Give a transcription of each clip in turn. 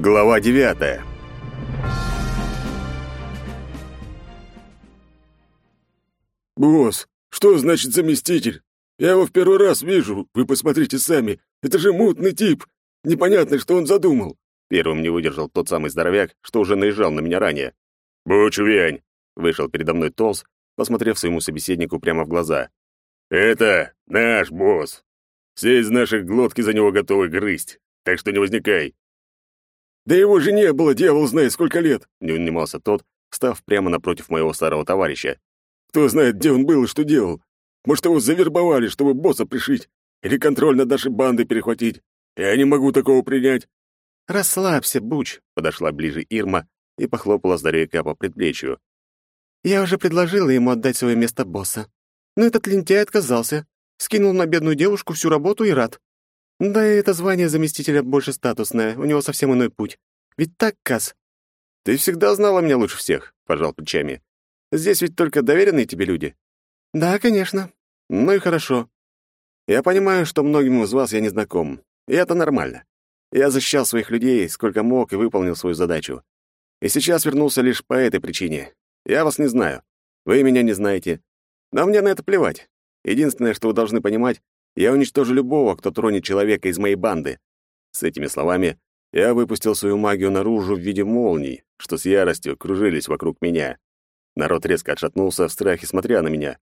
Глава девятая. «Босс, что значит заместитель? Я его в первый раз вижу, вы посмотрите сами. Это же мутный тип. Непонятно, что он задумал». Первым не выдержал тот самый здоровяк, что уже наезжал на меня ранее. «Буч, увянь!» — вышел передо мной Толс, посмотрев своему собеседнику прямо в глаза. «Это наш босс. Все из наших глотки за него готовы грызть, так что не возникай». «Да его же не было, дьявол знает, сколько лет!» — не унимался тот, став прямо напротив моего старого товарища. «Кто знает, где он был и что делал? Может, его завербовали, чтобы босса пришить? Или контроль над нашей бандой перехватить? Я не могу такого принять». «Расслабься, Буч», — подошла ближе Ирма и похлопала здоровяка по предплечью. «Я уже предложила ему отдать свое место босса. Но этот лентяй отказался. Скинул на бедную девушку всю работу и рад. Да и это звание заместителя больше статусное, у него совсем иной путь. Ведь так, Кас? «Ты всегда знала меня лучше всех», — пожал плечами. «Здесь ведь только доверенные тебе люди». «Да, конечно». «Ну и хорошо. Я понимаю, что многим из вас я не знаком, и это нормально. Я защищал своих людей сколько мог и выполнил свою задачу. И сейчас вернулся лишь по этой причине. Я вас не знаю. Вы меня не знаете. Но мне на это плевать. Единственное, что вы должны понимать, я уничтожу любого, кто тронет человека из моей банды. С этими словами я выпустил свою магию наружу в виде молний, что с яростью кружились вокруг меня. Народ резко отшатнулся в страхе, смотря на меня.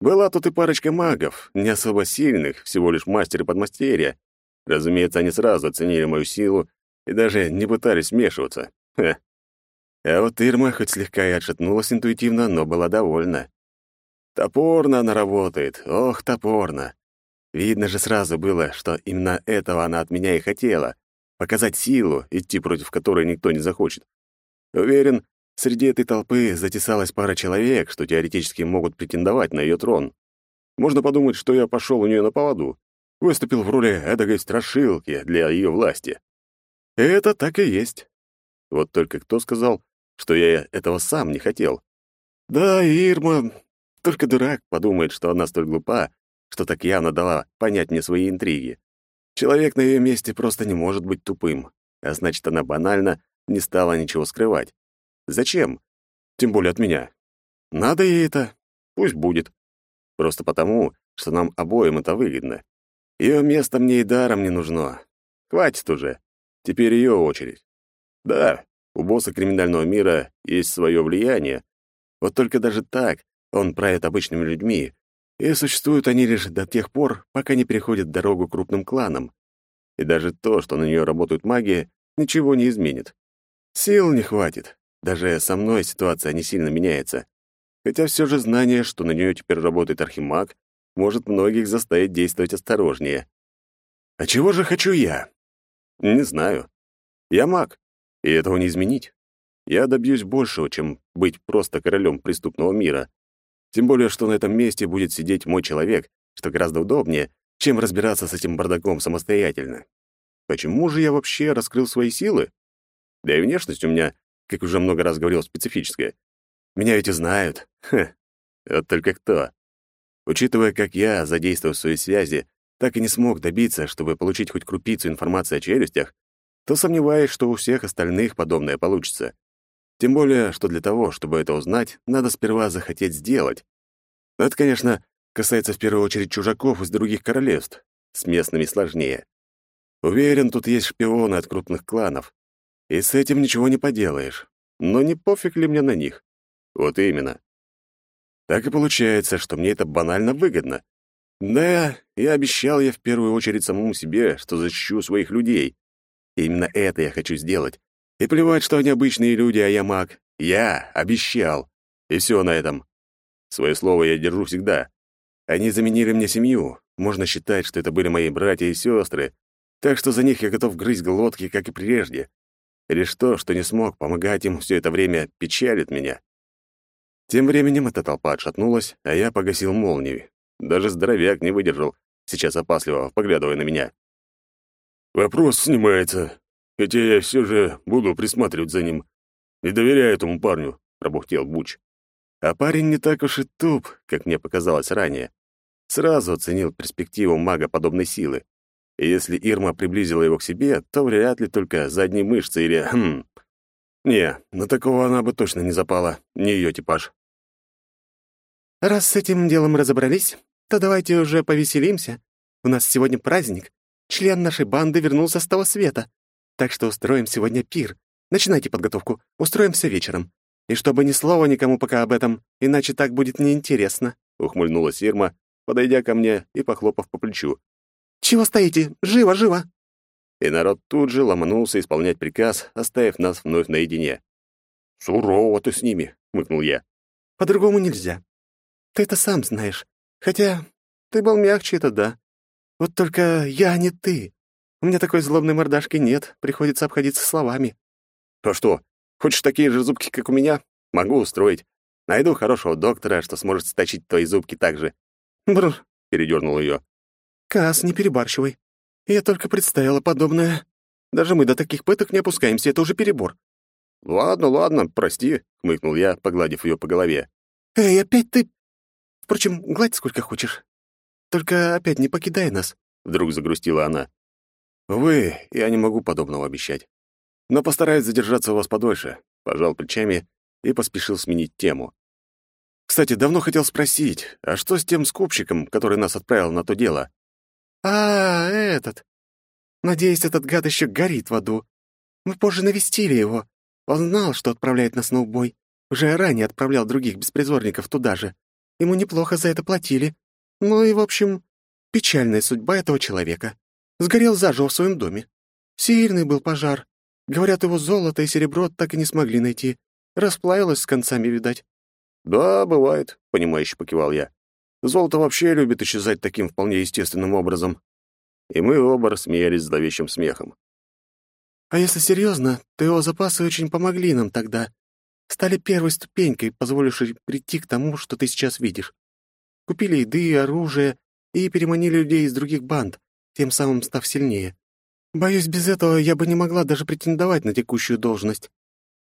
Была тут и парочка магов, не особо сильных, всего лишь мастер и подмастерья, Разумеется, они сразу оценили мою силу и даже не пытались вмешиваться. Ха. А вот Ирма хоть слегка и отшатнулась интуитивно, но была довольна. Топорно она работает, ох, топорно. Видно же сразу было, что именно этого она от меня и хотела — показать силу, идти против которой никто не захочет. Уверен, среди этой толпы затесалась пара человек, что теоретически могут претендовать на ее трон. Можно подумать, что я пошел у нее на поводу выступил в роли эдакой страшилки для ее власти. Это так и есть. Вот только кто сказал, что я этого сам не хотел? Да, Ирма, только дурак подумает, что она столь глупа, что так явно дала понять мне свои интриги. Человек на ее месте просто не может быть тупым, а значит, она банально не стала ничего скрывать. Зачем? Тем более от меня. Надо ей это, пусть будет. Просто потому, что нам обоим это выгодно. Ее место мне и даром не нужно. Хватит уже. Теперь ее очередь. Да, у босса криминального мира есть свое влияние. Вот только даже так он правит обычными людьми, и существуют они лишь до тех пор, пока не переходят дорогу крупным кланам. И даже то, что на нее работают маги, ничего не изменит. Сил не хватит. Даже со мной ситуация не сильно меняется. Хотя все же знание, что на нее теперь работает архимаг, может многих заставить действовать осторожнее. А чего же хочу я? Не знаю. Я маг, и этого не изменить. Я добьюсь большего, чем быть просто королем преступного мира. Тем более, что на этом месте будет сидеть мой человек, что гораздо удобнее, чем разбираться с этим бардаком самостоятельно. Почему же я вообще раскрыл свои силы? Да и внешность у меня, как уже много раз говорил, специфическая. Меня ведь и знают. Ха. Вот только кто? Учитывая, как я, задействовав свои связи, так и не смог добиться, чтобы получить хоть крупицу информации о челюстях, то сомневаюсь, что у всех остальных подобное получится. Тем более, что для того, чтобы это узнать, надо сперва захотеть сделать. Это, конечно, касается в первую очередь чужаков из других королевств. С местными сложнее. Уверен, тут есть шпионы от крупных кланов. И с этим ничего не поделаешь. Но не пофиг ли мне на них? Вот именно. Так и получается, что мне это банально выгодно. Да, я обещал я в первую очередь самому себе, что защищу своих людей. И именно это я хочу сделать. И плевать, что они обычные люди, а я маг. Я обещал. И все на этом. Свое слово я держу всегда. Они заменили мне семью. Можно считать, что это были мои братья и сестры. Так что за них я готов грызть глотки, как и прежде. Лишь то, что не смог помогать им все это время, печалит меня. Тем временем эта толпа отшатнулась, а я погасил молнию. Даже здоровяк не выдержал, сейчас опасливо поглядывая на меня. «Вопрос снимается, хотя я все же буду присматривать за ним. Не доверяю этому парню», — пробухтел Буч. А парень не так уж и туп, как мне показалось ранее. Сразу оценил перспективу мага подобной силы. И если Ирма приблизила его к себе, то вряд ли только задние мышцы или... Хм... Не, на такого она бы точно не запала, не ее типаж. «Раз с этим делом разобрались, то давайте уже повеселимся. У нас сегодня праздник. Член нашей банды вернулся с того света. Так что устроим сегодня пир. Начинайте подготовку, устроим все вечером. И чтобы ни слова никому пока об этом, иначе так будет неинтересно», — ухмыльнулась Ирма, подойдя ко мне и похлопав по плечу. «Чего стоите? Живо, живо!» И народ тут же ломанулся исполнять приказ, оставив нас вновь наедине. «Сурово ты с ними», — хмыкнул я. «По-другому нельзя. Ты это сам знаешь. Хотя ты был мягче, это да. Вот только я не ты. У меня такой злобной мордашки нет, приходится обходиться словами». «А что, хочешь такие же зубки, как у меня? Могу устроить. Найду хорошего доктора, что сможет сточить твои зубки так же». «Бррр», — передернул ее. «Кас, не перебарщивай. Я только представила подобное. Даже мы до таких пыток не опускаемся, это уже перебор». «Ладно, ладно, прости», — хмыкнул я, погладив ее по голове. «Эй, опять ты...» «Впрочем, гладь сколько хочешь. Только опять не покидай нас», — вдруг загрустила она. «Вы, я не могу подобного обещать. Но постараюсь задержаться у вас подольше», — пожал плечами и поспешил сменить тему. «Кстати, давно хотел спросить, а что с тем скупщиком, который нас отправил на то дело?» «А, этот. Надеюсь, этот гад еще горит в аду. Мы позже навестили его. Он знал, что отправляет нас на убой. Уже ранее отправлял других беспризорников туда же. Ему неплохо за это платили. Ну и, в общем, печальная судьба этого человека. Сгорел заживо в своем доме. Сильный был пожар. Говорят, его золото и серебро так и не смогли найти. Расплавилось с концами, видать. «Да, бывает», — понимающе покивал я. «Золото вообще любит исчезать таким вполне естественным образом». И мы оба рассмеялись зловещим смехом. «А если серьезно, то его запасы очень помогли нам тогда. Стали первой ступенькой, позволившей прийти к тому, что ты сейчас видишь. Купили еды, оружие и переманили людей из других банд, тем самым став сильнее. Боюсь, без этого я бы не могла даже претендовать на текущую должность.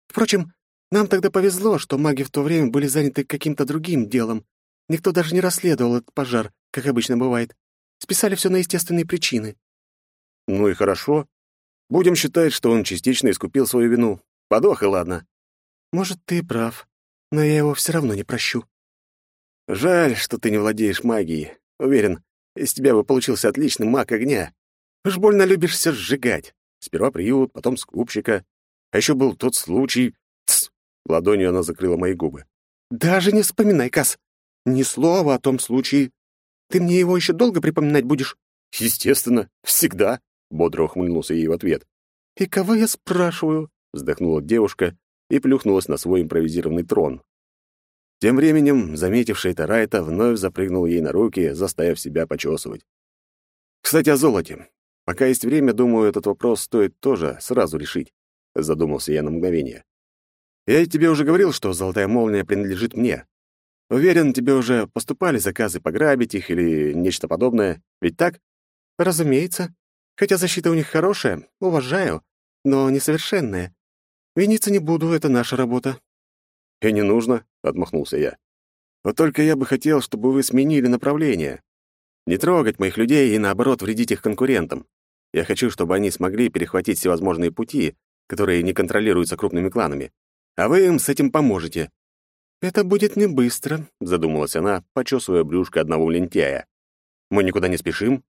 Впрочем, нам тогда повезло, что маги в то время были заняты каким-то другим делом. Никто даже не расследовал этот пожар, как обычно бывает. Списали все на естественные причины. Ну и хорошо. Будем считать, что он частично искупил свою вину. Подох и ладно. Может, ты прав, но я его все равно не прощу. Жаль, что ты не владеешь магией. Уверен, из тебя бы получился отличный маг огня. Уж больно любишь все сжигать. Сперва приют, потом скупщика. А еще был тот случай... Тс! Ладонью она закрыла мои губы. «Даже не вспоминай, Кас. Ни слова о том случае. Ты мне его еще долго припоминать будешь?» «Естественно, всегда», — бодро ухмыльнулся ей в ответ. «И кого я спрашиваю?» — вздохнула девушка и плюхнулась на свой импровизированный трон. Тем временем, заметившая это Райта, вновь запрыгнул ей на руки, заставив себя почесывать. «Кстати, о золоте. Пока есть время, думаю, этот вопрос стоит тоже сразу решить», — задумался я на мгновение. «Я тебе уже говорил, что золотая молния принадлежит мне. Уверен, тебе уже поступали заказы пограбить их или нечто подобное, ведь так?» «Разумеется. Хотя защита у них хорошая, уважаю, но несовершенная. Виниться не буду, это наша работа. «И не нужно», — отмахнулся я. «Вот только я бы хотел, чтобы вы сменили направление. Не трогать моих людей и, наоборот, вредить их конкурентам. Я хочу, чтобы они смогли перехватить всевозможные пути, которые не контролируются крупными кланами. А вы им с этим поможете». «Это будет не быстро», — задумалась она, почесывая брюшко одного лентяя. «Мы никуда не спешим?»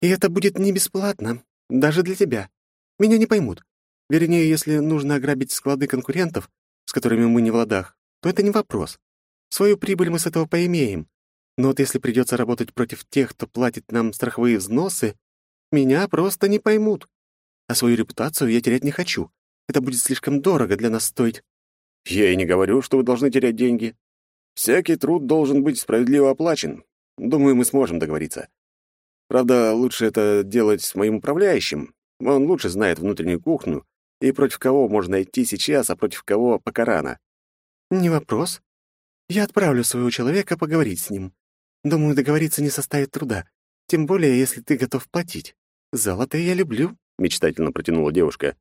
«И это будет не бесплатно, даже для тебя. Меня не поймут. Вернее, если нужно ограбить склады конкурентов, с которыми мы не в ладах, то это не вопрос. Свою прибыль мы с этого поимеем. Но вот если придется работать против тех, кто платит нам страховые взносы, меня просто не поймут. А свою репутацию я терять не хочу. Это будет слишком дорого для нас стоить. Я и не говорю, что вы должны терять деньги. Всякий труд должен быть справедливо оплачен. Думаю, мы сможем договориться. Правда, лучше это делать с моим управляющим. Он лучше знает внутреннюю кухню и против кого можно идти сейчас, а против кого пока рано. Не вопрос. Я отправлю своего человека поговорить с ним. Думаю, договориться не составит труда, тем более, если ты готов платить. Золото я люблю, — мечтательно протянула девушка.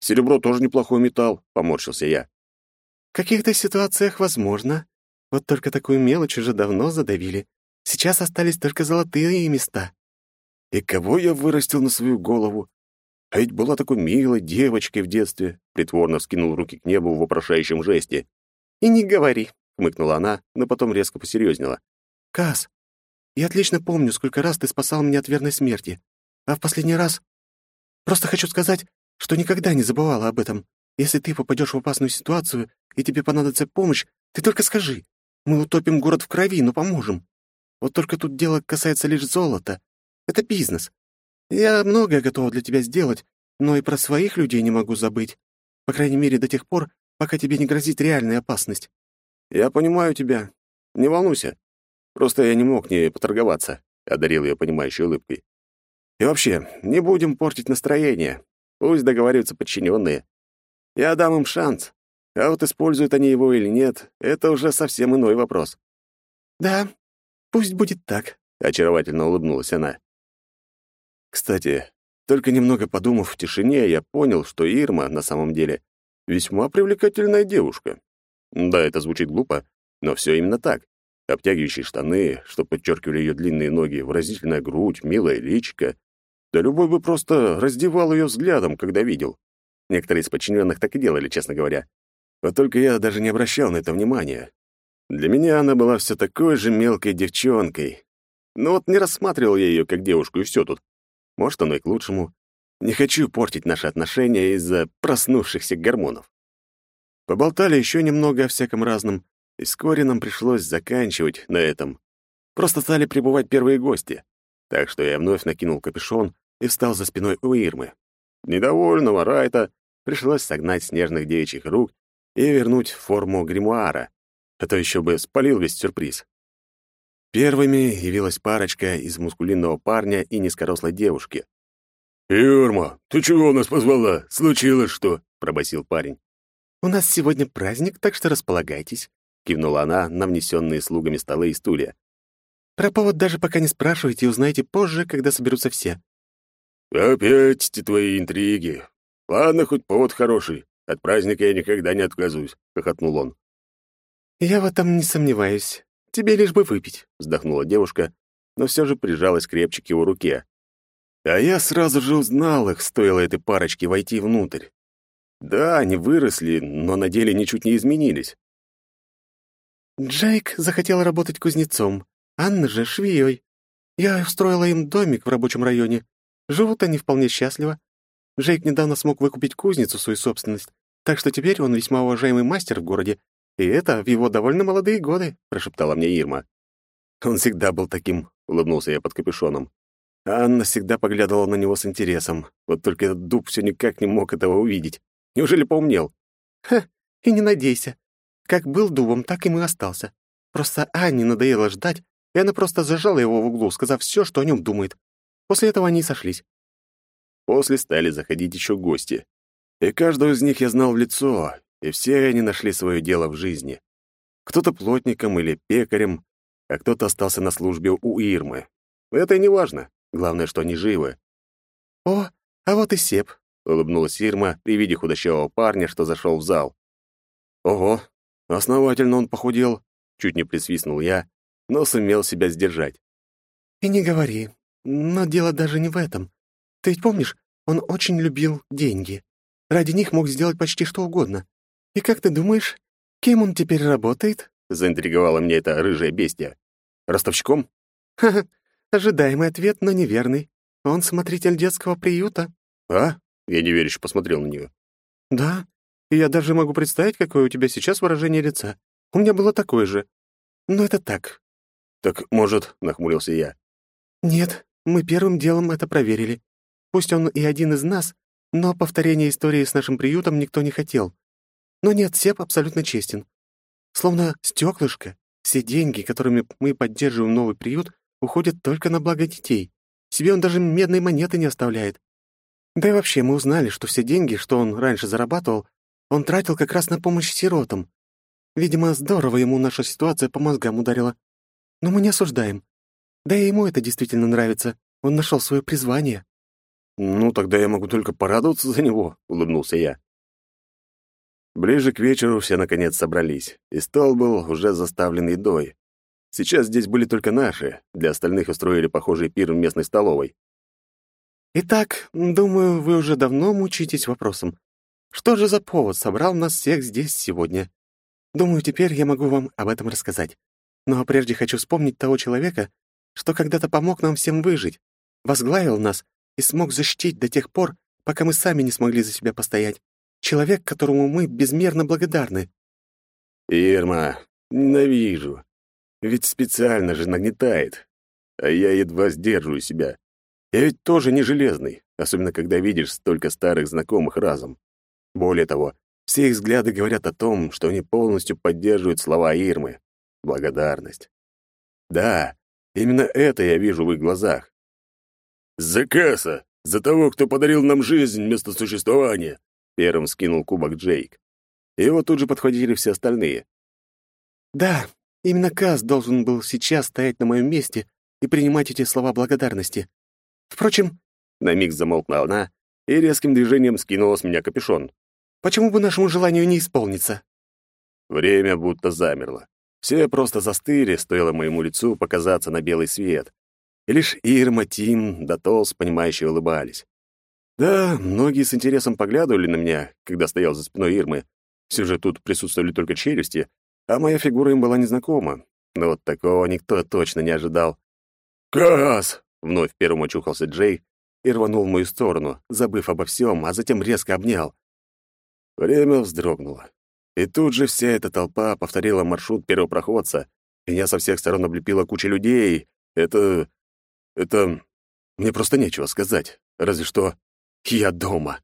«Серебро тоже неплохой металл», — поморщился я. «В каких-то ситуациях возможно. Вот только такую мелочь уже давно задавили. Сейчас остались только золотые места». И кого я вырастил на свою голову? А ведь была такой милой девочкой в детстве, притворно вскинул руки к небу в вопрошающем жесте. «И не говори», — хмыкнула она, но потом резко посерьезнела. «Кас, я отлично помню, сколько раз ты спасал меня от верной смерти. А в последний раз... Просто хочу сказать, что никогда не забывала об этом. Если ты попадешь в опасную ситуацию, и тебе понадобится помощь, ты только скажи. Мы утопим город в крови, но поможем. Вот только тут дело касается лишь золота. Это бизнес. Я многое готова для тебя сделать, но и про своих людей не могу забыть. По крайней мере, до тех пор, пока тебе не грозит реальная опасность. Я понимаю тебя. Не волнуйся. Просто я не мог не поторговаться, одарил ее понимающей улыбкой. И вообще, не будем портить настроение. Пусть договариваются подчиненные. Я дам им шанс. А вот используют они его или нет, это уже совсем иной вопрос. Да, пусть будет так, очаровательно улыбнулась она. Кстати, только немного подумав в тишине, я понял, что Ирма на самом деле весьма привлекательная девушка. Да, это звучит глупо, но все именно так. Обтягивающие штаны, что подчеркивали ее длинные ноги, выразительная грудь, милая личико. Да любой бы просто раздевал ее взглядом, когда видел. Некоторые из подчиненных так и делали, честно говоря. Вот только я даже не обращал на это внимания. Для меня она была все такой же мелкой девчонкой. Но вот не рассматривал я ее как девушку, и все тут. Может, оно и к лучшему. Не хочу портить наши отношения из-за проснувшихся гормонов. Поболтали еще немного о всяком разном, и вскоре нам пришлось заканчивать на этом. Просто стали прибывать первые гости. Так что я вновь накинул капюшон и встал за спиной у Ирмы. Недовольного Райта пришлось согнать с нежных девичьих рук и вернуть форму гримуара, а то еще бы спалил весь сюрприз. Первыми явилась парочка из мускулинного парня и низкорослой девушки. «Юрма, ты чего нас позвала? Случилось что?» — пробасил парень. «У нас сегодня праздник, так что располагайтесь», — кивнула она на внесенные слугами столы и стулья. «Про повод даже пока не спрашивайте и узнаете позже, когда соберутся все». «Опять эти твои интриги. Ладно, хоть повод хороший. От праздника я никогда не отказываюсь», — хохотнул он. «Я в этом не сомневаюсь. Тебе лишь бы выпить», — вздохнула девушка, но все же прижалась крепче к его руке. А я сразу же узнал их, стоило этой парочке войти внутрь. Да, они выросли, но на деле ничуть не изменились. Джейк захотел работать кузнецом, Анна же — швеей. Я устроила им домик в рабочем районе. Живут они вполне счастливо. Джейк недавно смог выкупить кузницу свою собственность, так что теперь он весьма уважаемый мастер в городе «И это в его довольно молодые годы», — прошептала мне Ирма. «Он всегда был таким», — улыбнулся я под капюшоном. Анна всегда поглядывала на него с интересом. Вот только этот дуб все никак не мог этого увидеть. Неужели поумнел? «Ха, и не надейся. Как был дубом, так и мы остался. Просто Анне надоело ждать, и она просто зажала его в углу, сказав все, что о нем думает. После этого они и сошлись». После стали заходить еще гости. И каждого из них я знал в лицо, и все они нашли свое дело в жизни. Кто-то плотником или пекарем, а кто-то остался на службе у Ирмы. Это и не важно. Главное, что они живы. «О, а вот и Сеп», — улыбнулась Ирма при виде худощавого парня, что зашел в зал. «Ого, основательно он похудел», — чуть не присвистнул я, но сумел себя сдержать. «И не говори. Но дело даже не в этом. Ты ведь помнишь, он очень любил деньги. Ради них мог сделать почти что угодно. «И как ты думаешь, кем он теперь работает?» — заинтриговала мне эта рыжая бестия. «Ростовщиком?» «Ха-ха, ожидаемый ответ, но неверный. Он смотритель детского приюта». «А?» — я неверяще посмотрел на нее. «Да, и я даже могу представить, какое у тебя сейчас выражение лица. У меня было такое же. Но это так». «Так, может...» — нахмурился я. «Нет, мы первым делом это проверили. Пусть он и один из нас, но повторения истории с нашим приютом никто не хотел. Но нет, Сеп абсолютно честен. Словно стеклышко, все деньги, которыми мы поддерживаем новый приют, уходят только на благо детей. Себе он даже медной монеты не оставляет. Да и вообще мы узнали, что все деньги, что он раньше зарабатывал, он тратил как раз на помощь сиротам. Видимо, здорово ему наша ситуация по мозгам ударила. Но мы не осуждаем. Да и ему это действительно нравится. Он нашел свое призвание. «Ну, тогда я могу только порадоваться за него», — улыбнулся я. Ближе к вечеру все наконец собрались, и стол был уже заставлен едой. Сейчас здесь были только наши, для остальных устроили похожий пир в местной столовой. Итак, думаю, вы уже давно мучитесь вопросом, что же за повод собрал нас всех здесь сегодня? Думаю, теперь я могу вам об этом рассказать. Но прежде хочу вспомнить того человека, что когда-то помог нам всем выжить, возглавил нас и смог защитить до тех пор, пока мы сами не смогли за себя постоять. Человек, которому мы безмерно благодарны. Ирма, ненавижу. Ведь специально же нагнетает. А я едва сдерживаю себя. Я ведь тоже не железный, особенно когда видишь столько старых знакомых разом. Более того, все их взгляды говорят о том, что они полностью поддерживают слова Ирмы. Благодарность. Да, именно это я вижу в их глазах. «За Касса! За того, кто подарил нам жизнь вместо существования!» Первым скинул кубок Джейк. Его тут же подхватили все остальные. «Да, именно Кас должен был сейчас стоять на моем месте и принимать эти слова благодарности. Впрочем...» На миг замолкла она и резким движением скинула с меня капюшон. «Почему бы нашему желанию не исполниться?» Время будто замерло. Все просто застыли, стоило моему лицу показаться на белый свет. И лишь Ирма, Тим да Толс, понимающие, улыбались. Да, многие с интересом поглядывали на меня, когда стоял за спиной Ирмы. Все же тут присутствовали только челюсти, а моя фигура им была незнакома. Но вот такого никто точно не ожидал. «Кас!» — вновь первым очухался Джей и рванул в мою сторону, забыв обо всем, а затем резко обнял. Время вздрогнуло. И тут же вся эта толпа повторила маршрут первопроходца. Меня со всех сторон облепила куча людей. Это... это... Мне просто нечего сказать. Разве что я дома.